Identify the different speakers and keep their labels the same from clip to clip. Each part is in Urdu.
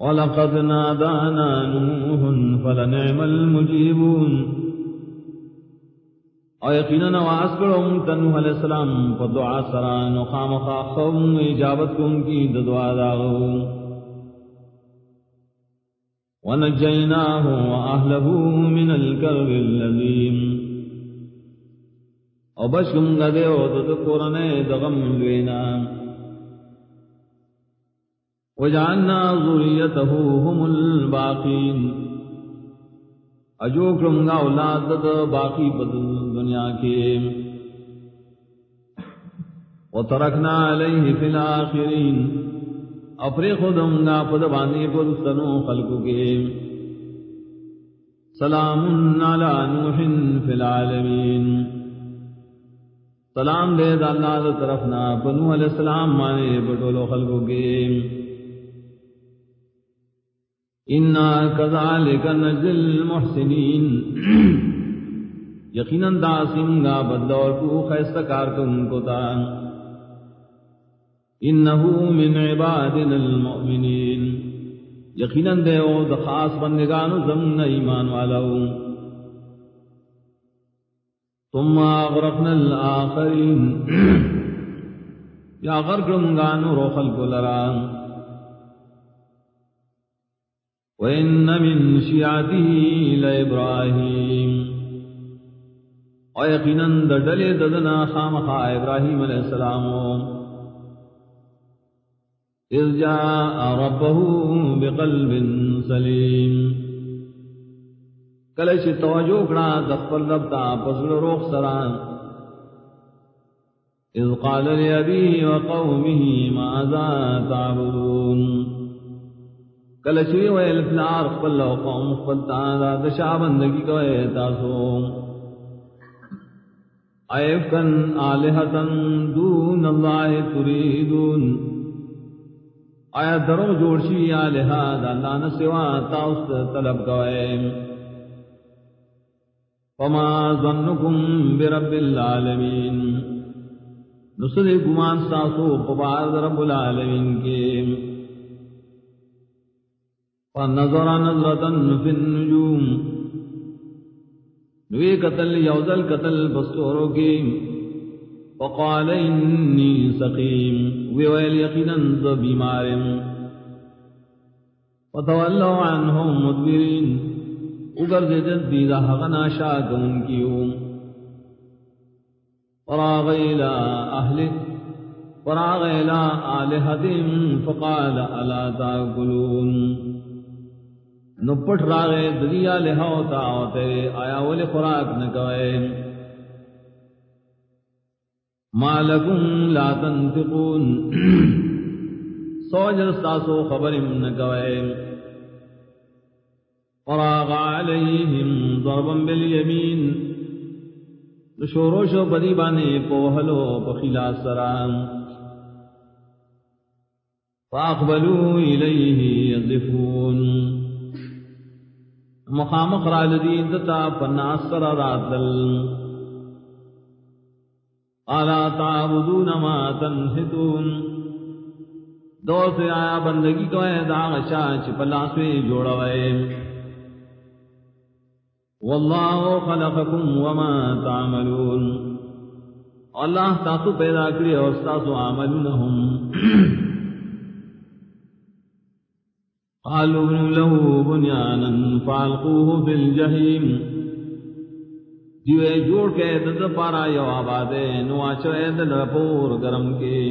Speaker 1: ولقد نادانا نوح فلنعم المجيبون. او یقینا نواز کرو تنوح علیہ السلام پر دعا سران و خام خاصم اجابت کن کی دعا داغو. ونجيناه وأهله من الكرب اللذيم او بشکم گدے او دغم وجعلنا ذريته هم الباقين. اجو کرم گا اولاد باقی بدل دنیا کے۔ وترکنا علیہ فی الاخرین۔ اپری خودم گا پد باندی پر سنو خلق کے۔ سلام علی نوح فی العالمین۔ سلام دے دا اللہ دا طرفنا پنوح علیہ السلام مانے بٹولو خلق کے۔ انا كذلك نجل المحسنين یقینا داسم گا بدور کو خیست کار کن کو تا انه من عبادنا المؤمنين۔ یقینا دے او د خاص بندگان زمن ایمان والو ثم اغرقنا الاخرين یا غرقم گانو رو خلق لران۔ وَإِنَّ مِن شِيَعَتِهِ لَإِبْرَاهِيمَ. وَيَقِنًا دَدَلِ دَدَنَا خَامَخَا إِبْرَاهِيمَ علیہ السلام اِذْ جَاءَ رَبَّهُ بِقَلْبٍ سَلِيمٍ کلش توجہ کڑا دخل ربتا پسل روخ سران اذ قال لأبيه وقومه ماذا تعبدون. کل شوی ویل فلار خپل قوم، خپل تا دشا بندگی کوي تاسو. ایفکن الہتن دون اللہ تريدون آیا درو جوڑ شی الہ دا اللہ نہ سوا تاسو طلب کوي فما ظنكم برب العالمين نصر گمان تاسو پبار رب العالمین کے. فنظر نظرة في النجوم. نوی قتل یوزل قتل بستورو کی. فقال انی سقیم. ویویل یقینا ذا بیمار فتولوا عنهم مدبرین. اگر زدد دیدہ حقنا شاکم کیو. فراغ الى اہلہ. فراغ الى آلہتهم فقال الا تاکلون. نو پٹ راغے، دنیا لہاو تا ہاں تیرے آیا ولی خوراک نکوئے مالکم لا تنفقون۔ سوجر ستاسو خبرم نکوئے فراغ علیہم ضربا بالیمین۔ شوروشو بدی بانے پوہلو پخلا سران۔ فاقبلوا الیہ یضفون۔ مخامق را لدی دتا پناصر راتل. آلا تعبدون ما تنحتون. دو سے آیا بندگی کو ہے داغ شاچ پلاسوی جوڑوئے. واللہ خلقکم وما تعملون. اللہ تاسو پیدا کری اور تاسو عملونہم. قالوا ابن له بنيانا فالقوه في الجحيم. دیوے جوڑ کے دد پارا یو آبادے، نو آچوے دل پور گرم کے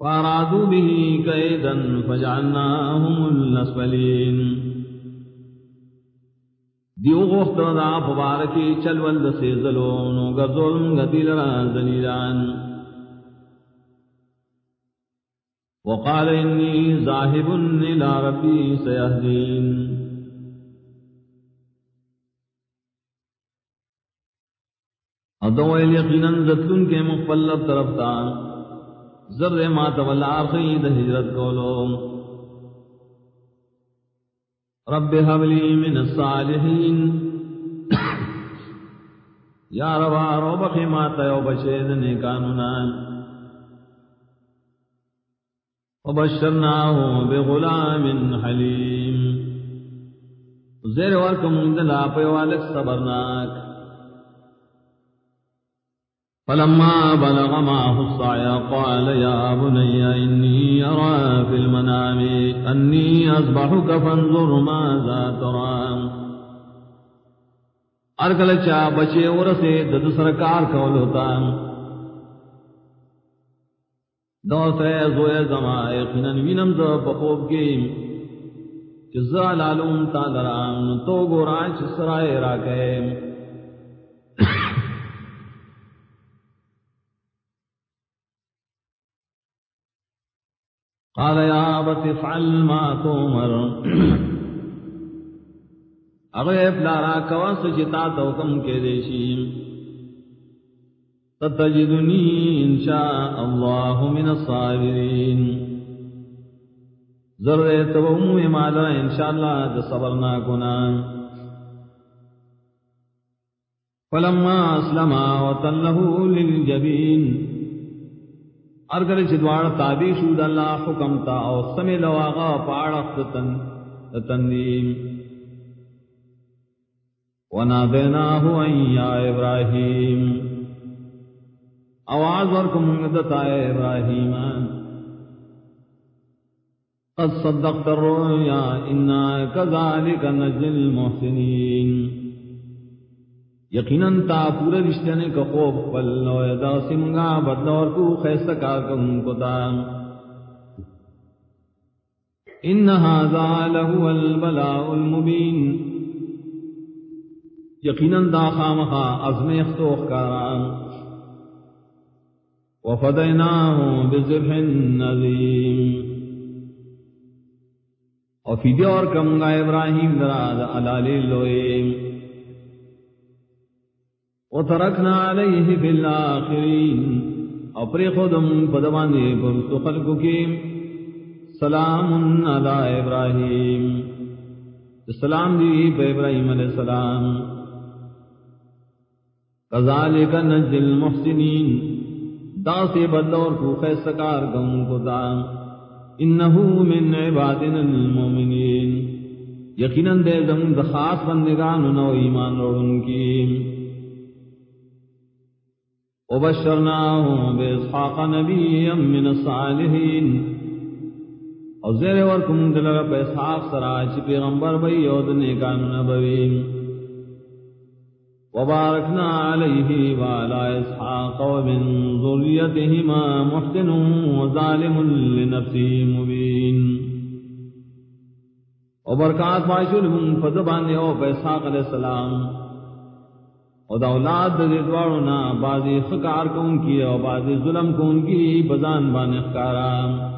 Speaker 1: فارادو بھی قیدن فجعلناهم الاسفلین. دیو غفت دا پبارکی چلول دسی ظلون گزولن گدیل را زنیدان وقال إني ذاهب إلى ربي سيهدين. ادو یقینا زتن کے مقبلب طرف تا. ذر ما تولا خید ہجرت کولو. رب هب لي من الصالحين یا رب رب خما تیو بشید نیکانونا وبشرناه بغلام حليم زیر ورکم دلا پیوالک صبرناک۔ فلما بلغ معه الصعي قال يا بني إني أرى في المنام أني أصبحك فانظر ماذا ترى ارکل چا بچے ورسے دد سرکار کول ہوتا زوئے یقیناً وینم ز بخوب کی لالوم تا تو گوران چسرائے را کے قال يا ابت افعل ما پلارا کوا سجتا تو کم کے دیشی تتجدنی ان شاء الله من الصابرین. ضرور تو مو مالا ان شاء صبرنا کنا فلما اسلم وتله للجبين ارگر چدوار تابی شود اللہ حکم تا او سمی لواغا پاڑخت تن تندیم ونادیناہو ان یا ابراہیم آواز ورکم دتا ابراہیم۔ قد صدقت الرؤيا انا كذلك نجزي المحسنين۔ یقیناً تا پورے رشتے نے کا خوب پل دا سمگا بدور کو خیستا کا کن کو تا۔ ان هذا له البلاء المبين یقیناً دا خامخا عزم اختوخ کاران وفدیناه بذبح نظیم اور فیدی اور کمگا ابراہیم دراد علالی لوئیم. وتركنا عليه في الآخرين اپری خودم پدوانے پرست خلق کی سلام علی ابراہیم. سلام دی پہ ابراہیم علیہ السلام. کذالک نجل المحسنین. دا سے بدور کو خیسکار گم کو دا انہو من عبادنا المومنین یقیناً دے زم دخاص بندگان نو ایمان روڑن کی۔ وبشرناه بإسحاق نبيا من الصالحين او زیر ورکم دلگا پہ اسحاق سراچ پیغمبر بی یود نیکان نبویم وباركنا عليه وعلى إسحاق ومن ذريتهما محسن وظالم لنفسه مبين. وبركات باشر فزبان يوم إسحاق عليه السلام. اور اولاد دوارو نا بازی خکار کو ان کی اور بازی ظلم کو ان کی بزان بان اخکارام